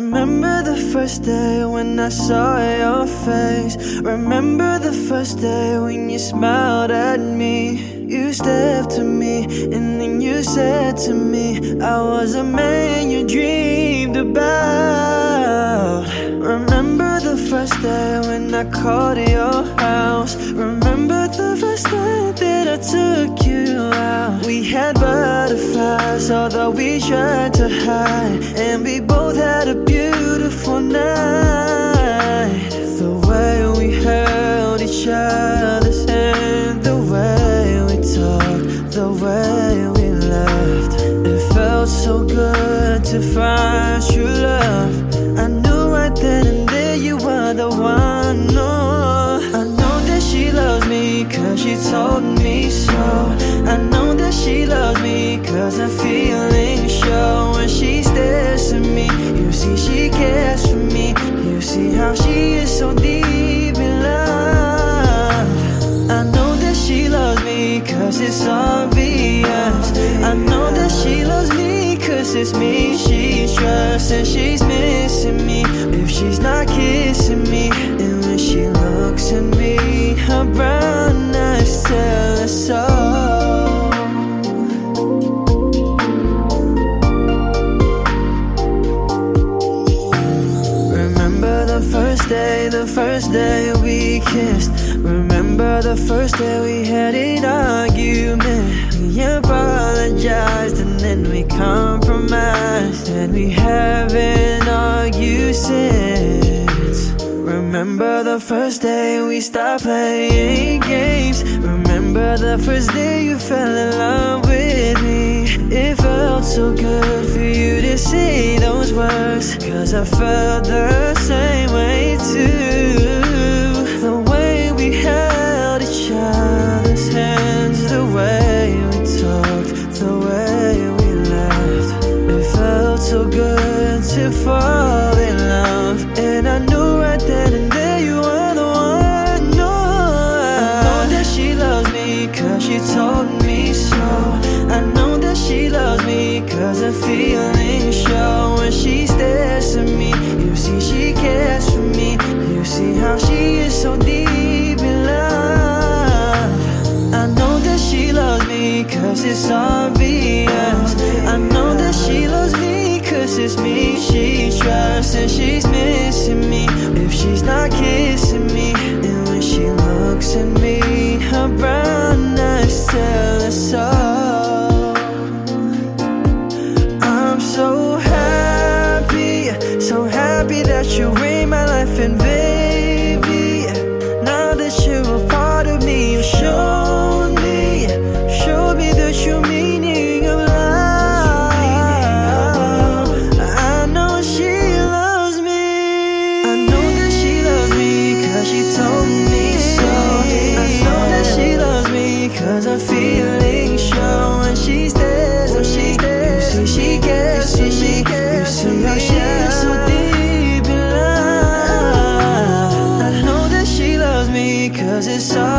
Remember the first day when I saw your face. Remember the first day when you smiled at me. You stepped to me and then you said to me, I was a man you dreamed about. Remember the first day when I called your house. Remember the first day that I took you out. We had butterflies, although we tried to hide, and we both had a beautiful night. The way we held each other's hand, the way we talked, the way we laughed. It felt so good to find true love. Cause she told me so. I know that she loves me cause her feelings show when she stares at me. You see, she cares for me. You see how she is so deep in love. I know that she loves me cause it's obvious. The first day we kissed. Remember the first day we had an argument. We apologized and then we compromised. And we haven't argued since. Remember the first day we stopped playing games. Remember the first day you fell in love with me. It felt so good for you to say those words. Cause I felt the same way too. She is so deep in love. I know that she loves me cause it's obvious. I know that she loves me cause it's me she trusts and she's missing me if she's not kissing me. And when she looks at me, her brown eyes tell her so. I'm so happy, so happy that you're cause